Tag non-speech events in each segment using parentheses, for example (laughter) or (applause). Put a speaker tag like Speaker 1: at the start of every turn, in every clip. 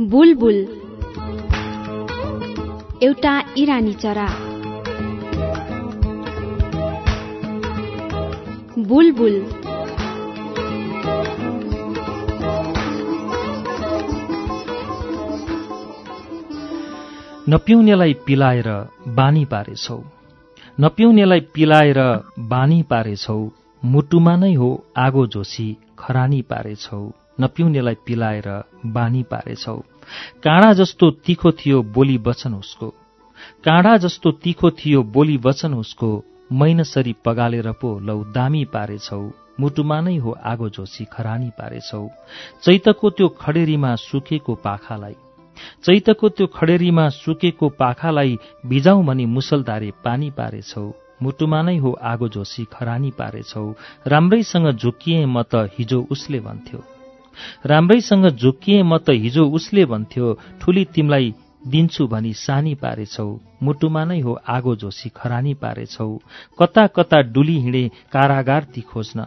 Speaker 1: बुलबुल। एउटा इरानी चरा। बुलबुल।
Speaker 2: नपिउनेलाई पिलाएर बानी पारेछौ। नपिउनेलाई पिलाएर बानी पारेछौ। मुटुमा नै हो आगो जोसी खरानी पारेछौ। नपिउनेलाई पिलाएर बानी पारेछौ। काँडा जस्तो तिखो थियो बोली वचन उसको। काँडा जस्तो तिखो थियो बोली वचन उसको। मैनसरी पगालेर पो लौ दामी पारेछौ। मुटुमा नै हो आगो जोसी खरानी पारेछौ। चैतको त्यो खडेरीमा सुकेको पाखालाई। चैतको त्यो खडेरीमा सुकेको पाखालाई बिजाउ भनी मुसलधारे पानी पारेछौ। मुटुमा नै हो आगो जोसी खरानी पारेछौ। राम्रैसँग झुकिए म त हिजो उसले भन्थ्यो। राम्रैसँग झुकिए म त हिजो उसले भन्थ्यो ठुली तिमलाई दिन्छु भनी सानी पारेछौ। मुटुमा नै हो आगो जोसी खरानी पारेछौ। कता कता डुली हिँडे कारागार ती खोज्न।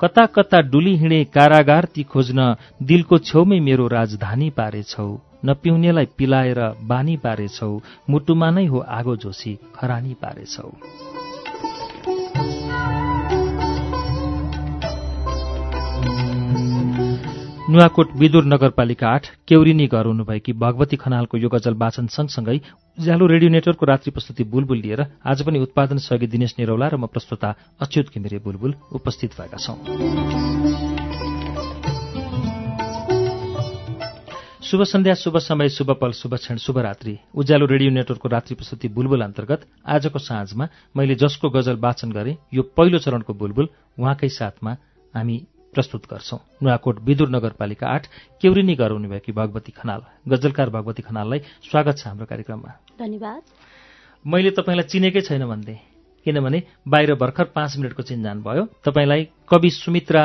Speaker 2: कता कता डुली हिँडे कारागार ती खोज्न दिलको छेउमै मेरो राजधानी पारेछौ। नपिउनेलाई पिलाएर बानी पारेछौ। मुटुमा नै हो आगो जोसी खरानी पारेछौ। नुवाकोट विदुर नगरपालिका आठ केौरिनी घर हुनुभएकी भगवती खनालको यो गजल वाचन सँगसँगै उज्यालो रेडियो नेटवर्कको रात्रि प्रस्तुति बुलबुल लिएर आज पनि उत्पादन सहयोगी दिनेश निरौला र म प्रस्तुता अच्युत घिमिरे बुलबुल उपस्थित भएका छौं। शुभ सन्ध्या शुभ समय शुभ पल शुभ क्षण शुभरात्रि उज्यालो रेडियो नेटवर्कको रात्रि प्रस्तुति बुलबुल अन्तर्गत आजको साँझमा मैले जसको गजल वाचन गरेँ यो पहिलो चरणको बुलबुल उहाँकै साथमा हामी प्रस्तुत गर्छौं। नुवाकोट विदुर नगरपालिका आठ केौरिनी घर हुनुभएकी भगवती खनाल गजलकार भगवती खनाललाई स्वागत छ हाम्रो कार्यक्रममा।
Speaker 3: धन्यवाद।
Speaker 2: मैले तपाईँलाई चिनेकै छैन भन्दै किनभने बाहिर भर्खर पाँच मिनटको चिन्जान भयो। तपाईँलाई कवि सुमित्रा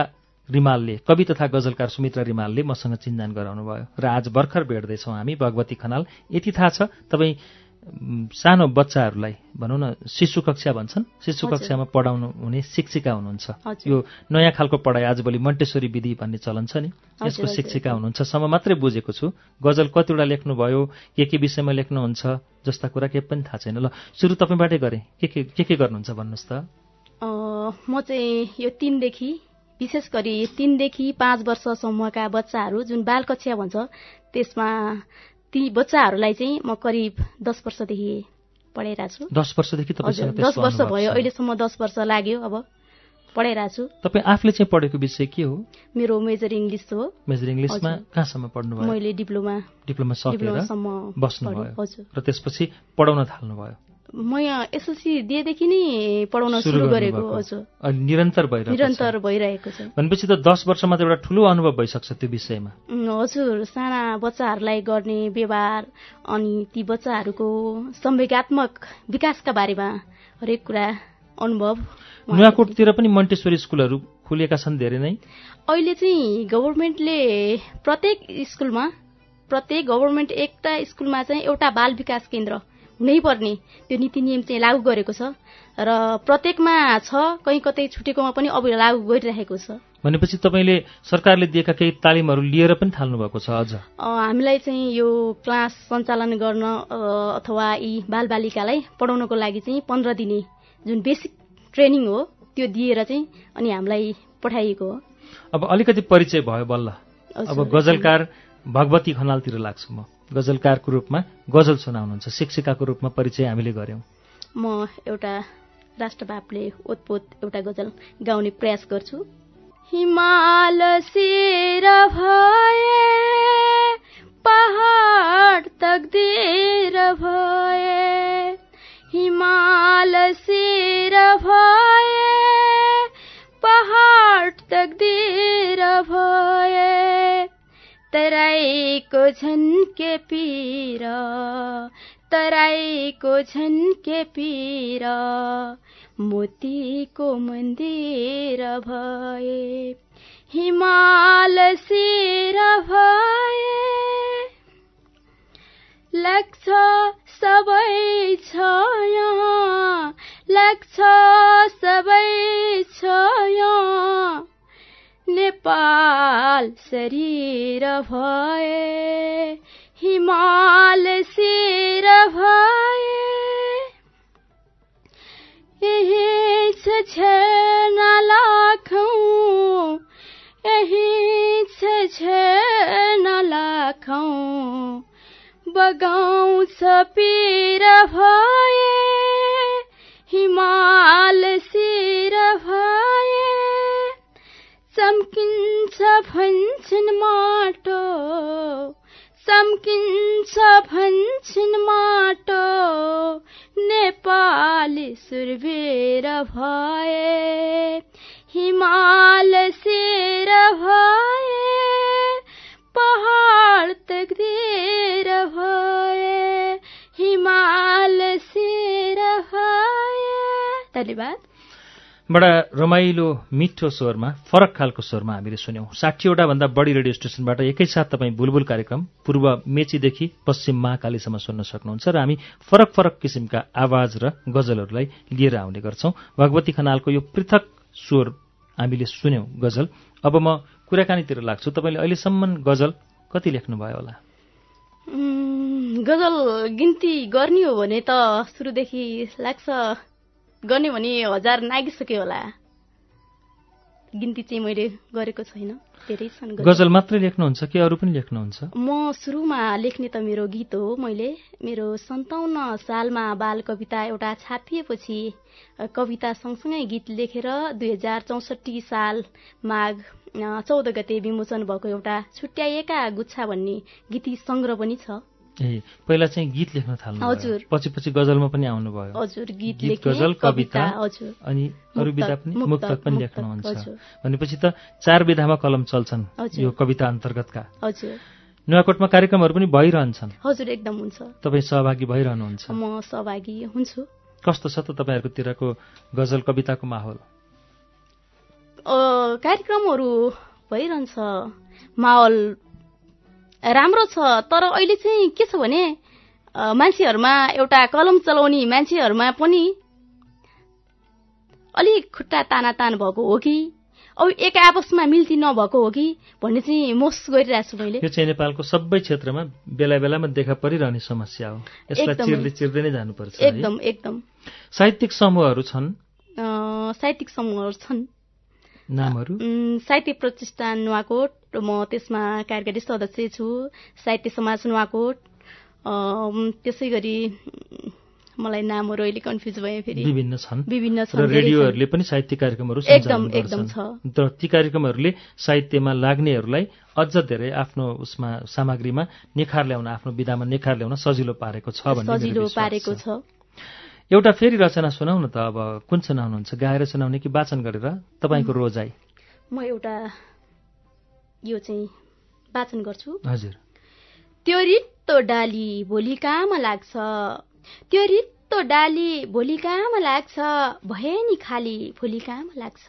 Speaker 2: रिमालले कवि तथा गजलकार सुमित्रा रिमालले मसँग चिन्जान गराउनु भयो र आज भर्खर भेट्दैछौँ हामी भगवती खनाल। यति थाहा छ तपाईँ सानो बच्चाहरूलाई भनौँ न शिशु कक्षा भन्छन्। शिशु कक्षामा पढाउनु हुने शिक्षिका हुनुहुन्छ। यो नयाँ खालको पढाइ आजभोलि मन्टेश्वरी विधि भन्ने चलन छ नि। यसको शिक्षिका हुनुहुन्छ। सम्म मात्रै बुझेको छु। गजल कतिवटा लेख्नुभयो के के विषयमा लेख्नुहुन्छ जस्ता कुरा केही पनि थाहा छैन। ल सुरु तपाईँबाटै गरेँ। के के के के गर्नुहुन्छ भन्नुहोस् त।
Speaker 3: म चाहिँ यो तिनदेखि विशेष गरी तिनदेखि पाँच वर्षसम्मका बच्चाहरू जुन बाल कक्षा भन्छ त्यसमा ती बच्चाहरूलाई चाहिँ म करिब दस वर्षदेखि पढाइरहेको छु।
Speaker 2: दस वर्षदेखि
Speaker 3: दस वर्ष भयो अहिलेसम्म दस वर्ष लाग्यो अब पढाइरहेको छु।
Speaker 2: तपाईँ आफूले चाहिँ पढेको विषय के हो?
Speaker 3: मेरो मेजर इङ्ग्लिस हो।
Speaker 2: मेजर इङ्ग्लिसमा कहाँसम्म पढ्नुभयो?
Speaker 3: मैले डिप्लोमा
Speaker 2: डिप्लोमा सकेर बस्नुभयो। र त्यसपछि पढाउन थाल्नुभयो।
Speaker 3: म यहाँ एसएलसी दिएदेखि नै पढाउन सुरु गरेको हजुर।
Speaker 2: निरन्तर भइरहेको
Speaker 3: निरन्तर भइरहेको छ।
Speaker 2: भनेपछि त दस वर्षमा त एउटा ठुलो अनुभव भइसक्छ त्यो विषयमा।
Speaker 3: हजुर साना बच्चाहरूलाई गर्ने व्यवहार अनि ती बच्चाहरूको संवेगात्मक विकासका बारेमा हरेक कुरा अनुभव
Speaker 2: नुवाकोटतिर पनि मन्टेश्वरी स्कुलहरू खुलेका छन् धेरै नै?
Speaker 3: अहिले चाहिँ गभर्मेन्टले प्रत्येक स्कुलमा प्रत्येक गभर्मेन्ट एकता स्कुलमा चाहिँ एउटा बाल विकास केन्द्र हुनैपर्ने। त्यो नीति नियम चाहिँ लागू गरेको छ र प्रत्येकमा छ कहीँ कतै छुटेकोमा पनि अब लागू गरिरहेको छ।
Speaker 2: भनेपछि तपाईँले सरकारले दिएका केही तालिमहरू लिएर पनि थाल्नु भएको छ अझ?
Speaker 3: हामीलाई चाहिँ यो क्लास सञ्चालन गर्न अथवा यी बालबालिकालाई पढाउनको लागि चाहिँ पन्ध्र दिने जुन बेसिक ट्रेनिङ हो त्यो दिएर चाहिँ अनि हामीलाई पठाइएको हो।
Speaker 2: अब अलिकति परिचय भयो बल्ल। अब गजलकार भगवती खनालतिर लाग्छु म। गजलकारको रूपमा गजल सुनाउनुहुन्छ शिक्षिकाको रूपमा परिचय हामीले गऱ्यौँ।
Speaker 3: म एउटा राष्ट्रभावले ओतपोत एउटा गजल गाउने प्रयास गर्छु। हिमाल शिर भए पहाड तकदिर भए हिमाल शिर भए पहाड तकदिर भए। तराईको झन्के पिर तराईको झन्के पिर मोतीको मन्दिर भए हिमाल शिर भए। लाग्छ सबै छ यहाँ लाग्छ सबै छ यहाँ। नेपाल शरीर भए हिमाल शिर भए। यही छ छेर्न लाखौँ यही छ छेर्न लाखौँ। बगाउँछ पिर भए हिमाल शिर भए। भन्छन् माटो। चम्किन्छ भन्छन् माटो। नेपाली सुरबेर भए हिमाल शेर भए पहाड तकदीर भए हिमाल शेर भए। धन्यवाद।
Speaker 2: बडा रमाइलो मिठो स्वरमा फरक खालको स्वरमा हामीले सुन्यौं। साठीवटा भन्दा बढी रेडियो स्टेशनबाट एकैसाथ तपाईँ बुलबुल कार्यक्रम पूर्व मेचीदेखि पश्चिम महाकालीसम्म सुन्न सक्नुहुन्छ र हामी फरक फरक किसिमका आवाज र गजलहरूलाई लिएर आउने गर्छौं। भगवती खनालको यो पृथक स्वर हामीले सुन्यौं गजल। अब म कुराकानीतिर लाग्छु। तपाईँले अहिलेसम्म गजल कति लेख्नुभयो होला?
Speaker 3: गजल गिन्ती गर्ने हो भने त सुरुदेखि लाग्छ। गर्ने भने हजार नागिसक्यो होला। गिन्ती चाहिँ मैले गरेको छैन। धेरै छन्
Speaker 2: गजल। मात्रै लेख्नुहुन्छ कि अरू पनि लेख्नुहुन्छ?
Speaker 3: म सुरुमा लेख्ने त मेरो गीत हो मैले। मेरो सन्ताउन्न सालमा बाल कविता एउटा छापिएपछि कविता सँगसँगै गीत लेखेर दुई हजार चौसठी साल माघ चौध गते विमोचन भएको एउटा छुट्याइएका गुच्छा भन्ने गीती सङ्ग्रह पनि छ।
Speaker 2: ए पहिला चाहिँ गीत लेख्न थाल्नु
Speaker 3: हजुर।
Speaker 2: पछि पछि गजलमा पनि आउनुभयो।
Speaker 3: हजुर गीत
Speaker 2: गीत गजल कविता
Speaker 3: हजुर।
Speaker 2: अनि अरू विधा पनि मुक्तक पनि लेख्नुहुन्छ। भनेपछि त चार विधामा कलम चल्छन् यो कविता अन्तर्गतका।
Speaker 3: हजुर।
Speaker 2: नुवाकोटमा कार्यक्रमहरू पनि भइरहन्छन्।
Speaker 3: हजुर एकदम हुन्छ।
Speaker 2: तपाईँ सहभागी भइरहनुहुन्छ।
Speaker 3: म सहभागी हुन्छु।
Speaker 2: कस्तो छ त तपाईँहरूकोतिरको गजल कविताको माहौल?
Speaker 3: कार्यक्रमहरू भइरहन्छ। माहौल राम्रो छ तर अहिले चाहिँ के छ भने मान्छेहरूमा एउटा कलम चलाउने मान्छेहरूमा पनि अलिक खुट्टा ताना तान भएको हो कि? अब एक आपसमा मिल्ती नभएको हो कि? भन्ने चाहिँ मोस गरिरहेको छु मैले।
Speaker 2: यो चाहिँ नेपालको सबै क्षेत्रमा बेला बेलामा देखा परिरहने समस्या हो। यसलाई चिर्दै चिर्दै नै जानुपर्छ
Speaker 3: एकदम एकदम।
Speaker 2: साहित्यिक समूहहरू छन्?
Speaker 3: साहित्यिक समूहहरू छन्।
Speaker 2: नामहरू?
Speaker 3: साहित्य प्रतिष्ठान नुवाकोट म त्यसमा कार्यकारी सदस्य छु साहित्य समाज नुवाकोट। त्यसै गरी मलाई नामहरू अहिले कन्फ्युज भए फेरि।
Speaker 2: विभिन्न छन्।
Speaker 3: विभिन्न
Speaker 2: छन् रेडियोहरूले पनि साहित्य कार्यक्रमहरू
Speaker 3: एकदम एकदम छ।
Speaker 2: र ती कार्यक्रमहरूले साहित्यमा लाग्नेहरूलाई अझ धेरै आफ्नो उसमा सामग्रीमा निखार ल्याउन आफ्नो विधामा निखार ल्याउन सजिलो पारेको छ भन्ने
Speaker 3: सजिलो पारेको छ।
Speaker 2: एउटा फेरि रचना सुनाउ न त अब कुन सुनाउनुहुन्छ गाएर सुनाउने कि वाचन गरेर तपाईँको रोजाइ
Speaker 3: म एउटा यो चाहिँ वाचन गर्छु।
Speaker 2: हजुर।
Speaker 3: त्यो रित्तो डाली भोलि काम लाग्छ। त्यो रित्तो डाली भोलि काम लाग्छ। भए नि खाली भोलि काम लाग्छ।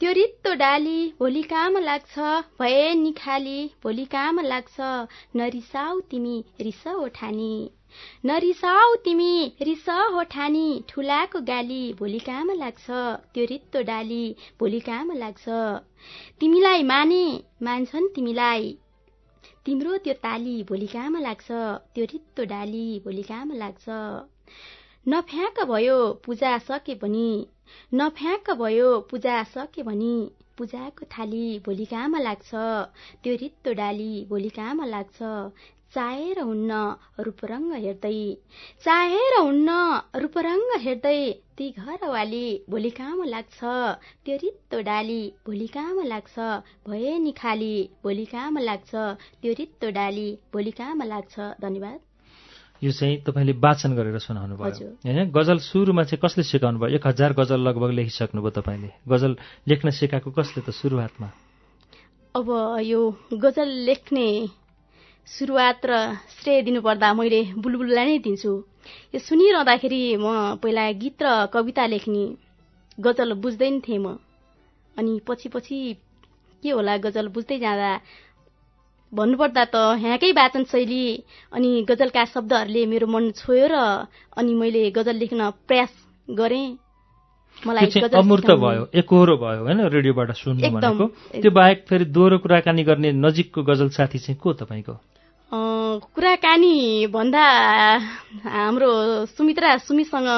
Speaker 3: त्यो रित्तो डाली भोलि काम लाग्छ। भए नि खाली भोलि काम लाग्छ। नरिसाउ तिमी रिस ओठानी। नरिसाउ तिमी रिस हो ठानी ठुलाको गाली भोलि काम लाग्छ त्यो रित्तो डाली भोलि काम लाग्छ। तिमीलाई माने मान्छन् तिमीलाई। तिम्रो त्यो ताली भोलि काम लाग्छ त्यो रित्तो डाली भोलि काम लाग्छ। नफ्याँक भयो पूजा सके पनि नफ्याँक भयो पूजा सके भने पूजाको थाली भोलि काम लाग्छ त्यो रित्तो डाली भोलि काम लाग्छ। चाहेर हुन्न रूपरङ्ग हेर्दै। चाहेर हुन्न रूपरङ्ग हेर्दै ती घरवाली भोलि काम लाग्छ त्यो रित्तो डाली भोलि काम लाग्छ भए नि खाली भोलि काम लाग्छ त्यो रित्तो डाली भोलि काम लाग्छ। धन्यवाद।
Speaker 2: यो चाहिँ तपाईँले वाचन गरेर सुनाउनु भयो होइन गजल सुरुमा चाहिँ कसले सिकाउनु भयो एक हजार गजल लगभग लेखिसक्नुभयो तपाईँले। गजल लेख्न सिकाएको कसले त सुरुवातमा?
Speaker 3: अब यो गजल लेख्ने सुरुवात र श्रेय दिनुपर्दा मैले बुलबुललाई नै दिन्छु। यो सुनिरहँदाखेरि म पहिला गीत र कविता लेख्ने गजल बुझ्दैन थिएँ म। अनि पछि पछि के होला गजल बुझ्दै जाँदा भन्नुपर्दा त यहाँकै वाचन शैली अनि गजलका शब्दहरूले मेरो मन छोयो र अनि मैले गजल लेख्न प्रयास गरेँ। मलाई
Speaker 2: अमूर्त भयो एकहोरो भयो होइन रेडियोबाट सुन्नु। भनेको। त्यो बाहेक फेरि दोहोरो कुराकानी गर्ने नजिकको गजल साथी चाहिँ को तपाईँको?
Speaker 3: कुराकानी भन्दा हाम्रो सुमित्रा सुमिसँग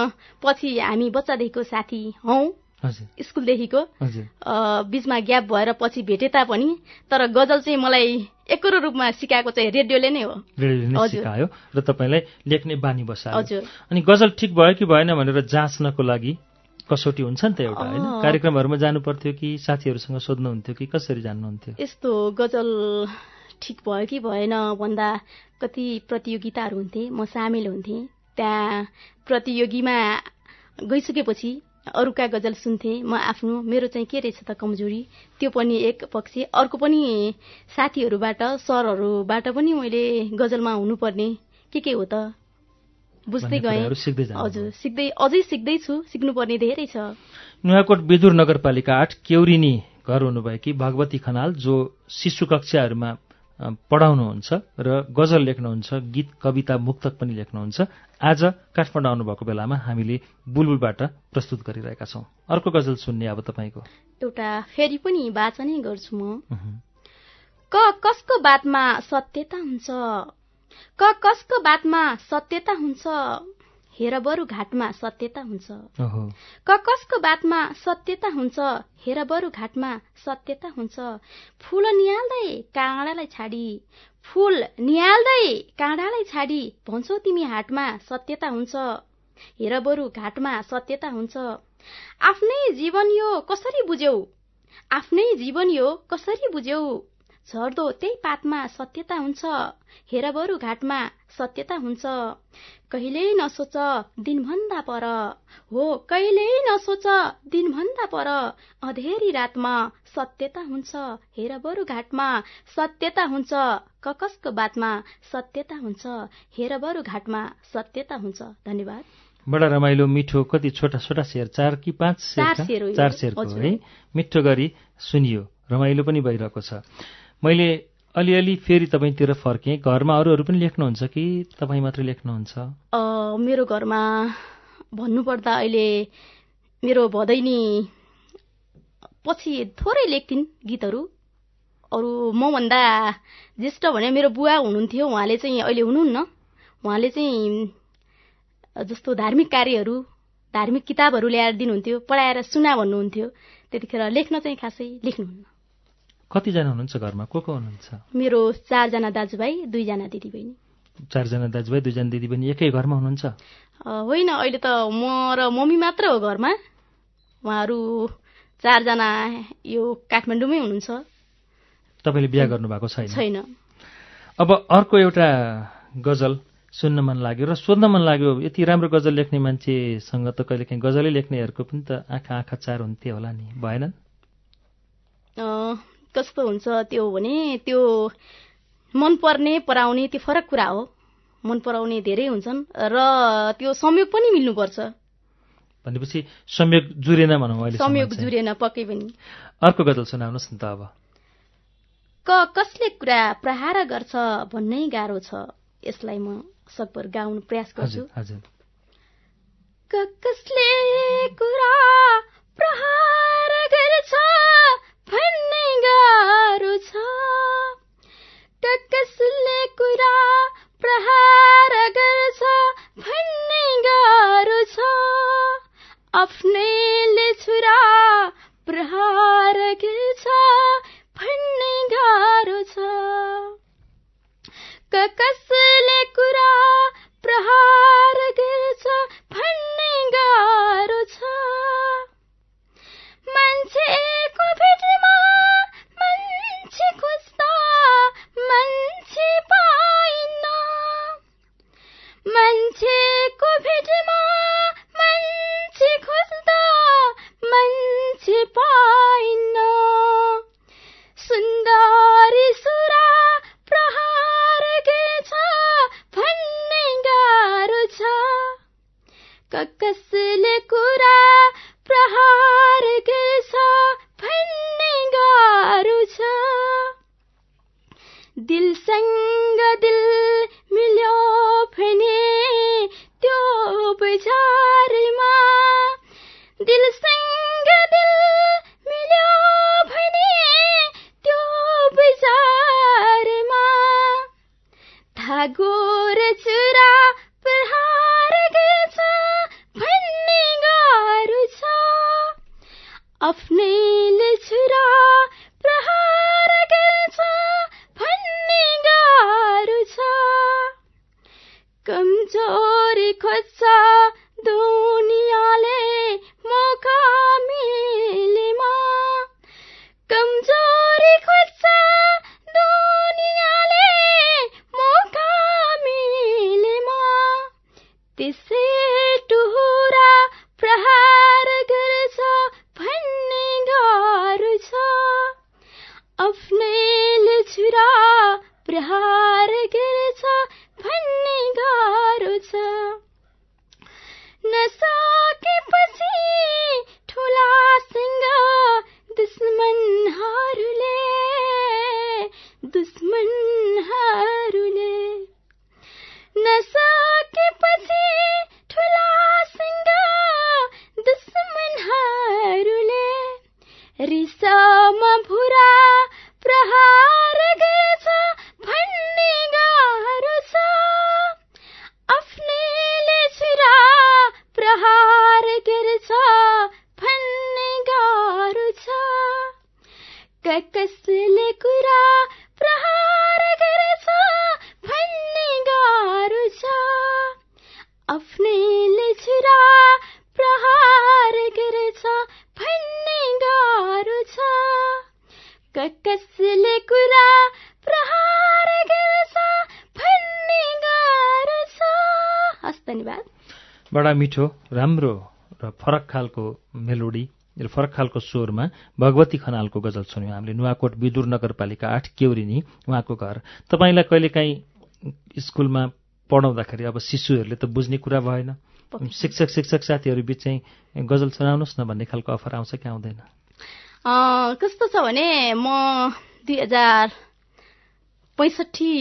Speaker 3: पछि हामी बच्चादेखिको साथी हौ।
Speaker 2: हजुर।
Speaker 3: स्कुलदेखिको। बिचमा ग्याप भएर पछि भेटे तापनि तर गजल चाहिँ मलाई एकरो रूपमा सिकाएको चाहिँ रेडियोले नै हो।
Speaker 2: रेडियोले। सिकायो र तपाईँलाई लेख्ने बानी बसायो।
Speaker 3: हजुर।
Speaker 2: अनि गजल ठिक भयो कि भएन भनेर जाँच्नको लागि कसौटी हुन्छ नि त एउटा होइन। कार्यक्रमहरूमा जानु पर्थ्यो कि साथीहरूसँग सोध्नुहुन्थ्यो कि कसरी जान्नुहुन्थ्यो?
Speaker 3: यस्तो गजल ठिक भयो कि भएन भन्दा कति प्रतियोगिताहरू हुन्थे म सामेल हुन्थेँ। त्यहाँ प्रतियोगीमा गइसकेपछि अरूका गजल सुन्थेँ म आफ्नो मेरो चाहिँ के रहेछ त कमजोरी त्यो पनि एक पक्ष। अर्को पनि साथीहरूबाट सरहरूबाट पनि मैले गजलमा हुनुपर्ने। के के हो त? बुझ्दै गएँ। हजुर सिक्दै अझै सिक्दैछु सिक्नुपर्ने धेरै छ।
Speaker 2: नुवाकोट विदुर नगरपालिका आठ केौरिनी घर हुनुभएकी भगवती खनाल जो शिशु कक्षाहरूमा पढाउनुहुन्छ र गजल लेख्नुहुन्छ गीत कविता मुक्तक पनि लेख्नुहुन्छ। आज काठमाडौँ आउनुभएको बेलामा हामीले बुलबुलबाट प्रस्तुत गरिरहेका छौँ। अर्को गजल सुन्ने अब तपाईँको।
Speaker 3: एउटा फेरि पनि वाचनै गर्छु म। क कसको बातमा सत्यता हुन्छ? क कसको बातमा सत्यता हुन्छ? हेर बरु घाटमा सत्यता हुन्छ। क कसको बातमा सत्यता हुन्छ हेर बरु घाटमा सत्यता हुन्छ। फूल निहाल्दै काँडालाई छाडी फूल निहाल्दै काँडालाई छाडी भन्छौ तिमी हाटमा सत्यता हुन्छ। हेर बरु घाटमा सत्यता हुन्छ। आफ्नै जीवन यो कसरी बुझ्यौ? आफ्नै जीवन यो कसरी बुझ्यौ? झर्दो त्यही पातमा सत्यता हुन्छ। हेर बरु घाटमा सत्यता हुन्छ। कहिल्यै नसोच दिनभन्दा पर। हो कहिल्यै नसोच दिनभन्दा पर। अधेरी रातमा सत्यता हुन्छ। हेर बरु घाटमा सत्यता हुन्छ। ककसको बातमा सत्यता हुन्छ। हेर बरु घाटमा सत्यता हुन्छ। धन्यवाद।
Speaker 2: बडा रमाइलो मिठो कति छोटा छोटा शेर। चार कि पाँच
Speaker 3: चार हजुर।
Speaker 2: है। मिठो गरी सुनियो। रमाइलो पनि भइरहेको छ। मैले अलिअलि फेरि तपाईँतिर फर्केँ। घरमा अरूहरू पनि लेख्नुहुन्छ कि तपाईँ मात्रै लेख्नुहुन्छ?
Speaker 3: मेरो घरमा भन्नुपर्दा अहिले मेरो भदैनी पछि थोरै लेख्थिन् गीतहरू। अरू मभन्दा ज्येष्ठ भने मेरो बुवा हुनुहुन्थ्यो उहाँले चाहिँ अहिले हुनुहुन्न। उहाँले चाहिँ जस्तो धार्मिक कार्यहरू धार्मिक किताबहरू ल्याएर दिनुहुन्थ्यो पढाएर सुना भन्नुहुन्थ्यो। त्यतिखेर लेख्न चाहिँ खासै लेख्नुहुन्न।
Speaker 2: कतिजना हुनुहुन्छ घरमा? को को हुनुहुन्छ?
Speaker 3: मेरो चारजना दाजुभाइ दुईजना दिदीबहिनी।
Speaker 2: चारजना दाजुभाइ दुईजना दिदीबहिनी एकै घरमा हुनुहुन्छ?
Speaker 3: होइन अहिले त म र मम्मी मात्र हो घरमा। उहाँहरू चारजना यो काठमाडौँमै हुनुहुन्छ।
Speaker 2: तपाईँले बिहा गर्नुभएको छैन?
Speaker 3: छैन।
Speaker 2: अब अर्को एउटा गजल सुन्न मन लाग्यो र सोध्न मन लाग्यो यति राम्रो गजल लेख्ने मान्छेसँग त कहिलेकाहीँ गजलै लेख्नेहरूको पनि त आँखा आँखा चार हुन्थे होला नि भएनन्?
Speaker 3: अ, कस्तो हुन्छ त्यो भने त्यो मनपर्ने पराउने त्यो फरक कुरा हो। मन पराउने धेरै हुन्छन् र त्यो संयोग पनि मिल्नुपर्छ।
Speaker 2: भनेपछि संयोग जुरेन भनौँ अहिले
Speaker 3: संयोग जुरेन पक्कै पनि।
Speaker 2: अर्को गजल सुनाउनुहोस् न त अब।
Speaker 3: क कसले कुरा प्रहार गर्छ भन्नै गाह्रो छ। यसलाई म सकभर गाउनु प्रयास गर्छु। क कसले कुरा प्रहार गर्छ भन्ने गाह्रो छ। क कसले कुरा प्रहार गर्छ भन्ने गाह्रो छ। आफ्नैले चुरा प्रहार गर्छ भन्ने गाह्रो छ आफ्नै
Speaker 2: बडा मिठो राम्रो र फरक खालको मेलोडी र फरक खालको स्वरमा भगवती खनालको गजल सुन्यौँ। हामीले नुवाकोट विदुर नगरपालिका आठ केउरिनी उहाँको घर। तपाईँलाई कहिलेकाहीँ स्कुलमा पढाउँदाखेरि अब शिशुहरूले त बुझ्ने कुरा भएन। शिक्षक शिक्षक साथीहरू बिच चाहिँ गजल सुनाउनुहोस् न भन्ने खालको अफर आउँछ कि आउँदैन?
Speaker 3: कस्तो छ भने म दुई हजार पैँसठी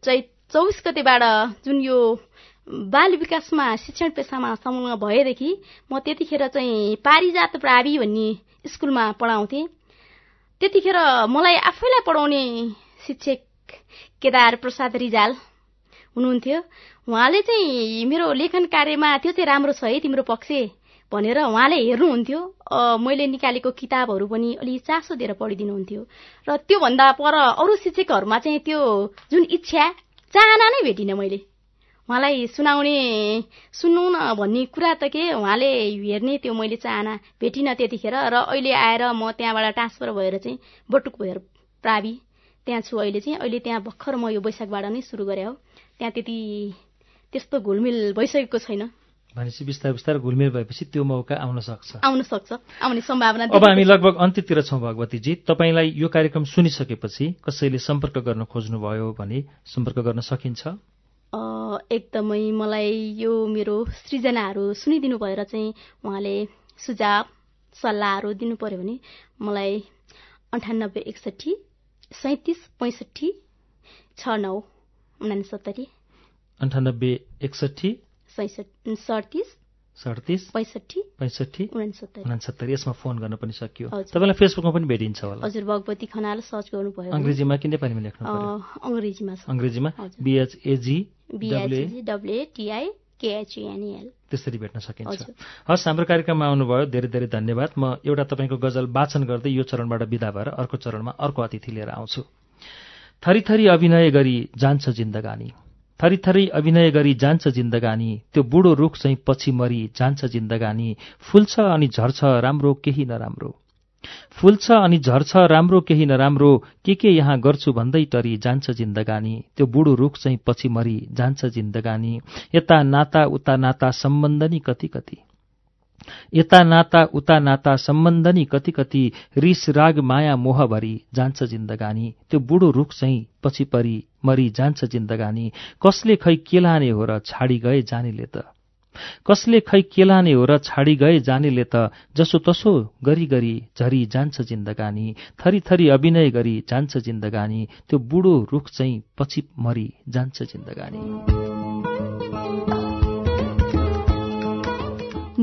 Speaker 3: चाहिँ चौबिस गतेबाट जुन यो बाल विकासमा शिक्षण पेसामा संलग्न भएदेखि म त्यतिखेर चाहिँ पारिजात प्रावि भन्ने स्कुलमा पढाउँथेँ। त्यतिखेर मलाई आफैलाई पढाउने शिक्षक केदार प्रसाद रिजाल हुनुहुन्थ्यो। उहाँले चाहिँ मेरो लेखन कार्यमा त्यो चाहिँ राम्रो छ है तिम्रो पक्ष भनेर उहाँले हेर्नुहुन्थ्यो। मैले निकालेको किताबहरू पनि अलि चासो दिएर पढिदिनुहुन्थ्यो। र त्योभन्दा पर अरू शिक्षकहरूमा चाहिँ त्यो जुन इच्छा चाहना नै भेटिनँ मैले। उहाँलाई सुनाउने सुन्नु न भन्ने कुरा त के? उहाँले हेर्ने त्यो मैले चाहना भेटिनँ त्यतिखेर र अहिले आएर म त्यहाँबाट ट्रान्सफर भएर चाहिँ बटुक भएर प्रावि त्यहाँ छु अहिले चाहिँ। अहिले त्यहाँ भर्खर म यो वैशाखबाट नै सुरु गरे हो। त्यहाँ त्यति त्यस्तो घुलमिल भइसकेको छैन।
Speaker 2: भनेपछि बिस्तारै बिस्तारै घुलमिल भएपछि त्यो मौका आउन सक्छ।
Speaker 3: आउन सक्छ। आउने सम्भावना
Speaker 2: अब हामी लगभग अन्त्यतिर छौँ भगवतीजी। तपाईँलाई यो कार्यक्रम सुनिसकेपछि कसैले सम्पर्क गर्न खोज्नुभयो भने सम्पर्क गर्न सकिन्छ?
Speaker 3: एकदमै मलाई यो मेरो सृजनाहरू सुनिदिनु भएर चाहिँ उहाँले सुझाव सल्लाहहरू दिनु पर्यो भने मलाई अन्ठानब्बे एकसट्ठी सैँतिस पैँसठी छ नौ उनासत्तरी
Speaker 2: अन्ठानब्बे एकसट्ठी
Speaker 3: सैसठ सडतिस
Speaker 2: सडतिस
Speaker 3: पैँसठी
Speaker 2: पैँसठी
Speaker 3: उनासत्तरी
Speaker 2: यसमा फोन गर्न पनि सकियो। तपाईँलाई फेसबुकमा पनि भेटिन्छ होला।
Speaker 3: हजुर भगवती खनाल सर्च गर्नुभयो
Speaker 2: अङ्ग्रेजीमा कि नेपालीमा लेख्नु
Speaker 3: अङ्ग्रेजीमा
Speaker 2: अङ्ग्रेजीमा। बिएचएजी
Speaker 3: डब्लुएटिआई केएचयुएनएल
Speaker 2: त्यसरी भेट्न सकिन्छ। हस् हाम्रो कार्यक्रममा आउनुभयो। धेरै धेरै धन्यवाद। म एउटा तपाईँको गजल वाचन गर्दै यो चरणबाट विदा भएर अर्को चरणमा अर्को अतिथि लिएर आउँछु। थरीथरी अभिनय गरी जान्छ जिन्दगानी। थरीथरी अभिनय गरी जान्छ जिन्दगानी। त्यो बुढो रुख चाहिँ पछि मरी जान्छ जिन्दगानी। फुल्छ अनि झर्छ राम्रो केही नराम्रो। फुल्छ अनि झर्छ राम्रो केही नराम्रो के के यहाँ गर्छु भन्दै टरी जान्छ जिन्दगानी। त्यो बुढो रुख चाहिँ पछि मरी जान्छ जिन्दगानी। यता नाता उता नाता सम्बन्ध नि कति कति। यता नाता उता नाता सम्बन्ध नि कति कति रिस राग माया मोह भरी जान्छ जिन्दगानी। त्यो बुढो रुख चाहिँ पछि परी मरी जान्छ जिन्दगानी। कसले खै केलाने हो र छाडी गए जानेले त? कसले खै केलाने हो र छाडी गए जानेले त? जसो तसो गरी गरी झरी जान्छ जिन्दगानी। थरी थरी अभिनय गरी जान्छ जिन्दगानी। त्यो बुढो रुख चाहिँ पछि मरी जान्छ जिन्दगानी।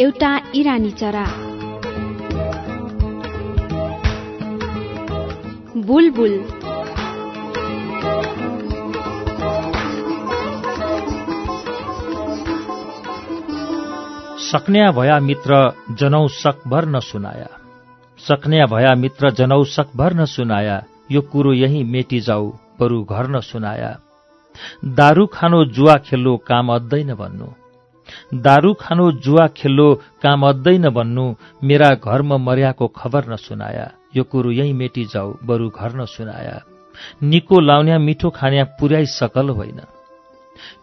Speaker 1: एउटा इरानी चरा। बुलबुल।
Speaker 2: सक्न्या भया मित्र जनौ सकभर न सुनाया। सक्न्या भया मित्र जनौ सकभर न सुनाया। यो कुरो यही मेटी जाऊ बरु घर सुनाया। दारू खानो जुवा खेल्लो काम अद्दैन भन्नु दारू खानो जुवा खेल्लो काम अद्दैन भन्नु मेरा घरमा मर्याको खबर न सुनाया यो कुरो यही मेटी जाऊ बरु घर न सुनाया निको लाउन्या मिठो खान्या पुर्याइ सकल होइन।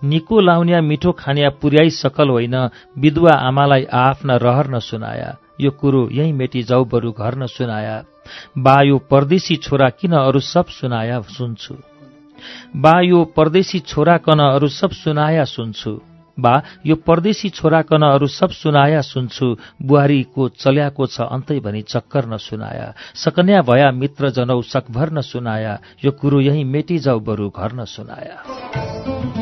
Speaker 2: निको लाउन्या मिठो खान्या पुर्याइ सकल होइन विधवा आमालाई आफ्ना रहर न सुनाया यो कुरो यही मेटी जाऊ बरु घर न सुनाया बा यो परदेशी छोरा किन अरू सब सुनाया सुन्छु। बा यो परदेशी छोरा कन अरू सब सुनाया सुन्छु। बा यो परदेशी छोरा कन अरू सब सुनाया सुन्छु बुहारीको चल्याको छ अन्तै भनी चक्कर न सुनाया सकन्या भया मित्र जनौ सकभर न सुनाया यो कुरो यही मेटी जाऊ बरु घर न